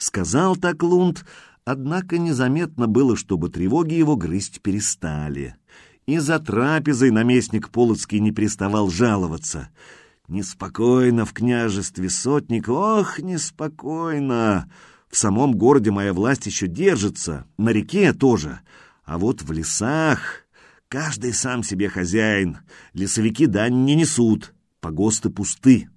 Сказал так Лунд, однако незаметно было, чтобы тревоги его грызть перестали. И за трапезой наместник Полоцкий не переставал жаловаться. Неспокойно в княжестве сотник, ох, неспокойно. В самом городе моя власть еще держится, на реке тоже, а вот в лесах каждый сам себе хозяин, лесовики дань не несут, погосты пусты.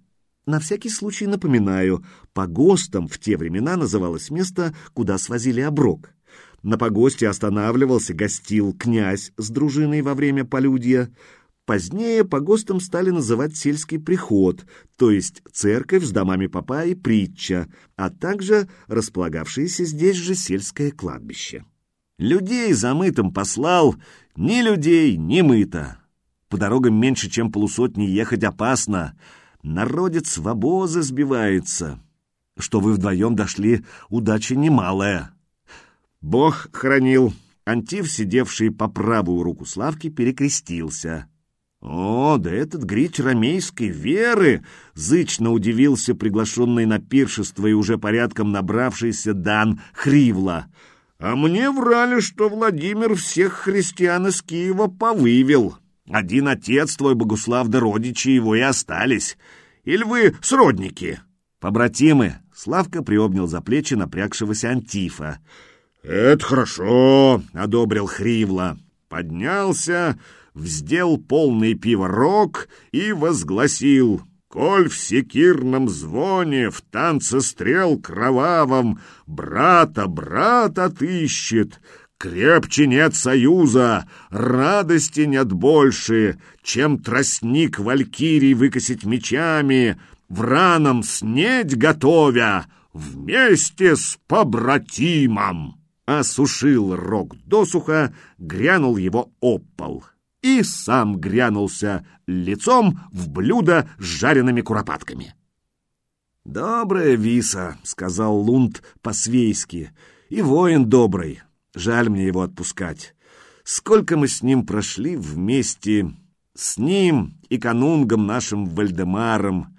На всякий случай напоминаю, погостом в те времена называлось место, куда свозили оброк. На погосте останавливался, гостил князь с дружиной во время полюдья. Позднее погостом стали называть сельский приход, то есть церковь с домами попа и притча, а также располагавшееся здесь же сельское кладбище. Людей замытым послал, ни людей, ни мыто. По дорогам меньше, чем полусотни ехать опасно — Народец в обозы сбивается. Что вы вдвоем дошли, удача немалая. Бог хранил. Антив, сидевший по правую руку Славки, перекрестился. «О, да этот грич ромейской веры!» — зычно удивился приглашенный на пиршество и уже порядком набравшийся Дан Хривла. «А мне врали, что Владимир всех христиан из Киева повывел». Один отец твой, Богуслав, да родичи его и остались. Или вы сродники?» «Побратимы!» — Славка приобнял за плечи напрягшегося Антифа. «Это хорошо!» — одобрил Хривла. Поднялся, вздел полный пива рог и возгласил — Коль в секирном звоне, в танце стрел кровавом, Брата брат отыщет, Крепче нет союза, радости нет больше, чем тростник валькирий выкосить мечами, враном снедь готовя, вместе с побратимом. Осушил рог досуха, грянул его опол и сам грянулся лицом в блюдо с жареными куропатками. «Добрая виса», — сказал Лунд по-свейски, — «и воин добрый, Жаль мне его отпускать. Сколько мы с ним прошли вместе, с ним и канунгом нашим Вальдемаром.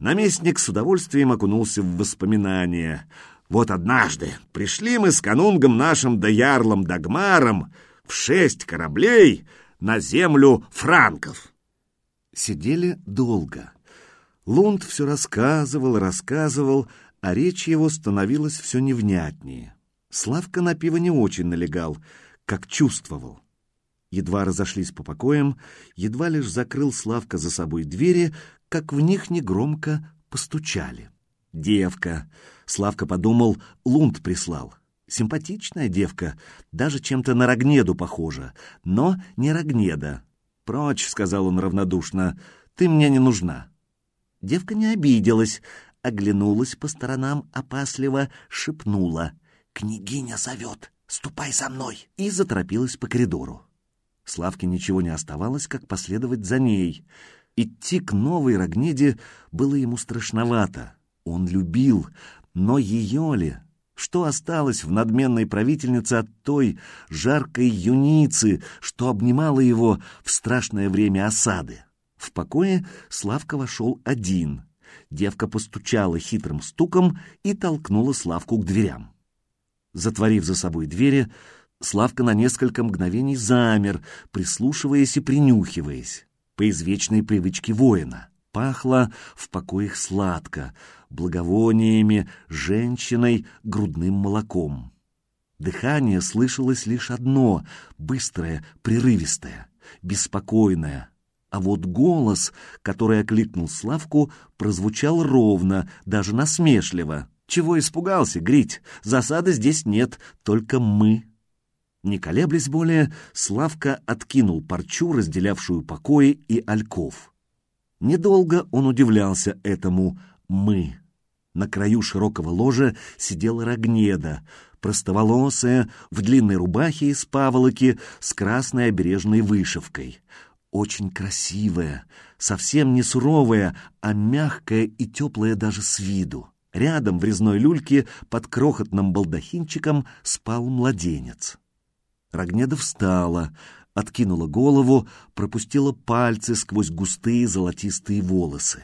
Наместник с удовольствием окунулся в воспоминания. Вот однажды пришли мы с канунгом нашим да ярлом Дагмаром в шесть кораблей на землю франков. Сидели долго. Лунд все рассказывал, рассказывал, а речь его становилась все невнятнее. Славка на пиво не очень налегал, как чувствовал. Едва разошлись по покоям, едва лишь закрыл Славка за собой двери, как в них негромко постучали. «Девка!» — Славка подумал, Лунд прислал. «Симпатичная девка, даже чем-то на Рогнеду похожа, но не Рогнеда». «Прочь!» — сказал он равнодушно. «Ты мне не нужна». Девка не обиделась, оглянулась по сторонам опасливо, шепнула — «Княгиня зовет! Ступай за мной!» и заторопилась по коридору. Славке ничего не оставалось, как последовать за ней. Идти к новой Рогнеде было ему страшновато. Он любил, но ее ли? Что осталось в надменной правительнице от той жаркой юницы, что обнимала его в страшное время осады? В покое Славка вошел один. Девка постучала хитрым стуком и толкнула Славку к дверям. Затворив за собой двери, Славка на несколько мгновений замер, прислушиваясь и принюхиваясь, по извечной привычке воина. Пахло в покоях сладко, благовониями, женщиной, грудным молоком. Дыхание слышалось лишь одно, быстрое, прерывистое, беспокойное. А вот голос, который окликнул Славку, прозвучал ровно, даже насмешливо — чего испугался, Грить? Засады здесь нет, только мы. Не колеблясь более, Славка откинул парчу, разделявшую покои и альков. Недолго он удивлялся этому «мы». На краю широкого ложа сидела Рогнеда, простоволосая, в длинной рубахе из паволоки с красной обережной вышивкой. Очень красивая, совсем не суровая, а мягкая и теплая даже с виду. Рядом в резной люльке под крохотным балдахинчиком спал младенец. Рогнеда встала, откинула голову, пропустила пальцы сквозь густые золотистые волосы.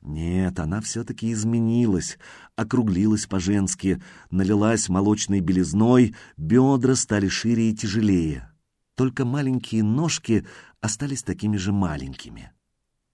Нет, она все-таки изменилась, округлилась по-женски, налилась молочной белизной, бедра стали шире и тяжелее. Только маленькие ножки остались такими же маленькими.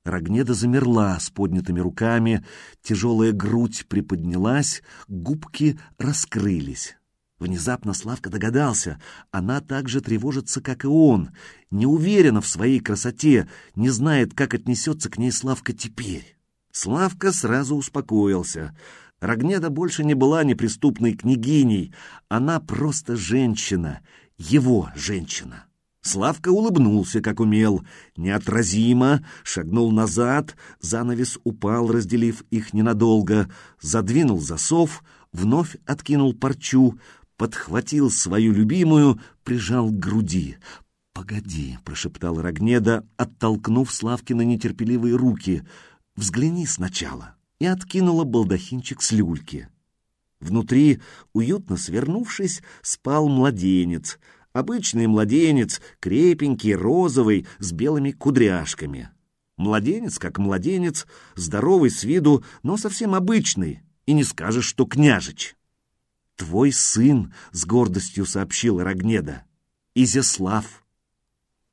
Рогнеда замерла с поднятыми руками, тяжелая грудь приподнялась, губки раскрылись. Внезапно Славка догадался, она так же тревожится, как и он, не уверена в своей красоте, не знает, как отнесется к ней Славка теперь. Славка сразу успокоился. Рогнеда больше не была неприступной княгиней, она просто женщина, его женщина. Славка улыбнулся, как умел, неотразимо, шагнул назад, занавес упал, разделив их ненадолго, задвинул засов, вновь откинул парчу, подхватил свою любимую, прижал к груди. «Погоди», — прошептал Рогнеда, оттолкнув Славкина нетерпеливые руки, — «взгляни сначала» и откинула балдахинчик с люльки. Внутри, уютно свернувшись, спал младенец — Обычный младенец, крепенький, розовый, с белыми кудряшками. Младенец как младенец, здоровый с виду, но совсем обычный, и не скажешь, что княжич. «Твой сын», — с гордостью сообщил Рогнеда, — «Изяслав».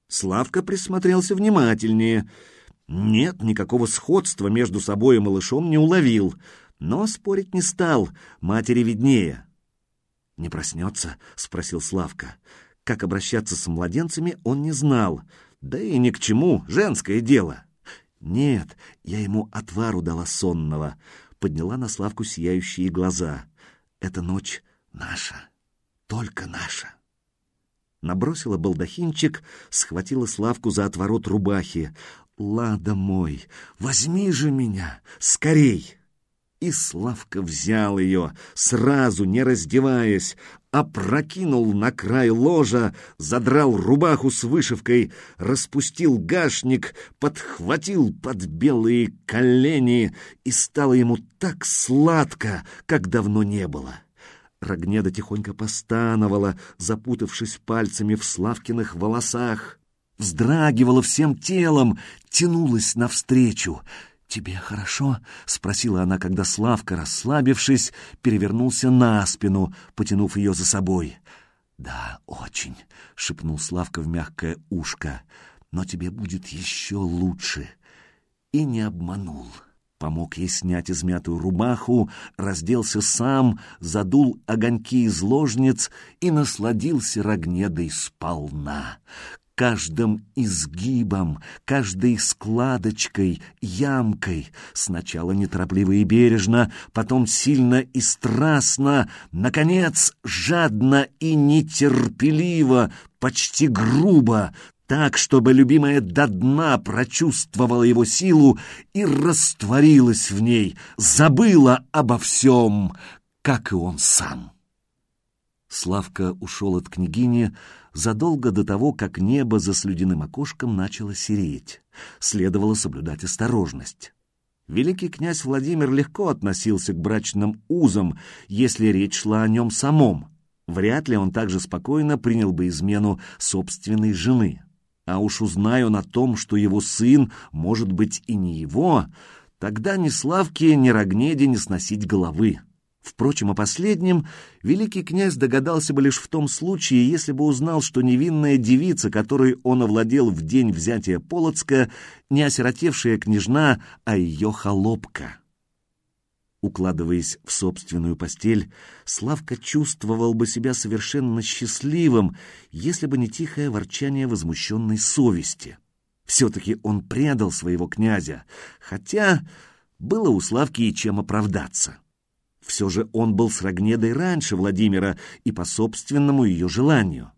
Славка присмотрелся внимательнее. Нет, никакого сходства между собой и малышом не уловил, но спорить не стал, матери виднее. «Не проснется?» — спросил Славка. Как обращаться с младенцами он не знал, да и ни к чему, женское дело. Нет, я ему отвару дала сонного, подняла на Славку сияющие глаза. Эта ночь наша, только наша. Набросила балдахинчик, схватила Славку за отворот рубахи. «Лада мой, возьми же меня, скорей!» И Славка взял ее, сразу не раздеваясь, опрокинул на край ложа, задрал рубаху с вышивкой, распустил гашник, подхватил под белые колени, и стало ему так сладко, как давно не было. Рогнеда тихонько постановала, запутавшись пальцами в Славкиных волосах, вздрагивала всем телом, тянулась навстречу — «Тебе хорошо?» — спросила она, когда Славка, расслабившись, перевернулся на спину, потянув ее за собой. «Да, очень», — шепнул Славка в мягкое ушко, — «но тебе будет еще лучше». И не обманул. Помог ей снять измятую рубаху, разделся сам, задул огоньки из ложниц и насладился Рогнедой сполна каждым изгибом, каждой складочкой, ямкой, сначала неторопливо и бережно, потом сильно и страстно, наконец, жадно и нетерпеливо, почти грубо, так, чтобы любимая до дна прочувствовала его силу и растворилась в ней, забыла обо всем, как и он сам. Славка ушел от княгини задолго до того, как небо за слюдяным окошком начало сереть. Следовало соблюдать осторожность. Великий князь Владимир легко относился к брачным узам, если речь шла о нем самом. Вряд ли он также спокойно принял бы измену собственной жены. А уж узнаю он о том, что его сын, может быть, и не его, тогда ни Славке, ни Рогнеде не сносить головы. Впрочем, о последнем великий князь догадался бы лишь в том случае, если бы узнал, что невинная девица, которой он овладел в день взятия Полоцка, не осиротевшая княжна, а ее холопка. Укладываясь в собственную постель, Славка чувствовал бы себя совершенно счастливым, если бы не тихое ворчание возмущенной совести. Все-таки он предал своего князя, хотя было у Славки и чем оправдаться. Все же он был с Рогнедой раньше Владимира и по собственному ее желанию.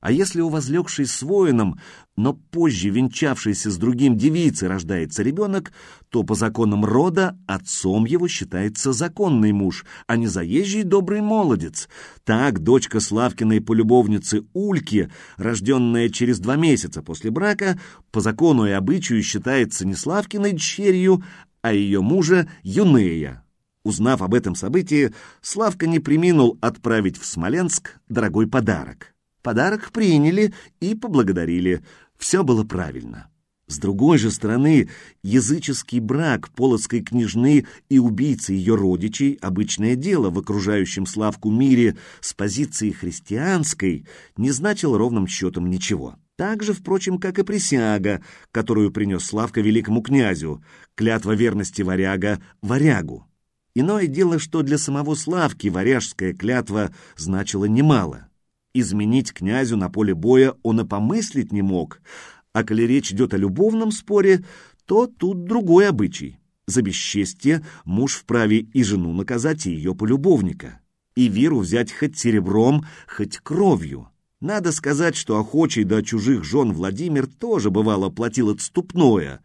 А если у возлегшей с воином, но позже венчавшейся с другим девицей рождается ребенок, то по законам рода отцом его считается законный муж, а не заезжий добрый молодец. Так дочка Славкиной полюбовницы Ульки, рожденная через два месяца после брака, по закону и обычаю считается не Славкиной дщерью, а ее мужа Юнея. Узнав об этом событии, Славка не приминул отправить в Смоленск дорогой подарок. Подарок приняли и поблагодарили. Все было правильно. С другой же стороны, языческий брак полоцкой княжны и убийцы ее родичей — обычное дело в окружающем Славку мире с позиции христианской не значил ровным счетом ничего. Так же, впрочем, как и присяга, которую принес Славка великому князю, клятва верности варяга варягу. Иное дело, что для самого Славки варяжская клятва значила немало. Изменить князю на поле боя он и помыслить не мог — а коли речь идет о любовном споре, то тут другой обычай. За бесчестье муж вправе и жену наказать, и ее полюбовника. И Веру взять хоть серебром, хоть кровью. Надо сказать, что охочий до чужих жен Владимир тоже бывало платил отступное.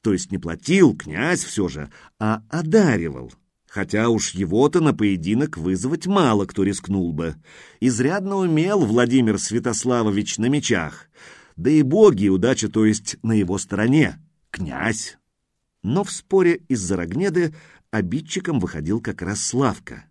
То есть не платил, князь все же, а одаривал. Хотя уж его-то на поединок вызвать мало кто рискнул бы. Изрядно умел Владимир Святославович на мечах — да и боги, удача, то есть на его стороне, князь. Но в споре из-за Рогнеды обидчиком выходил как раз Славка.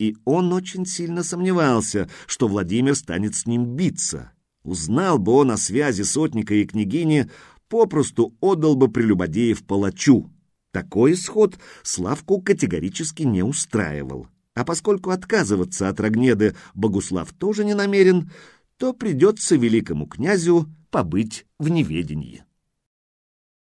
И он очень сильно сомневался, что Владимир станет с ним биться. Узнал бы он о связи сотника и княгини, попросту отдал бы прелюбодеев палачу. Такой исход Славку категорически не устраивал. А поскольку отказываться от Рогнеды Богуслав тоже не намерен, то придется великому князю побыть в неведении.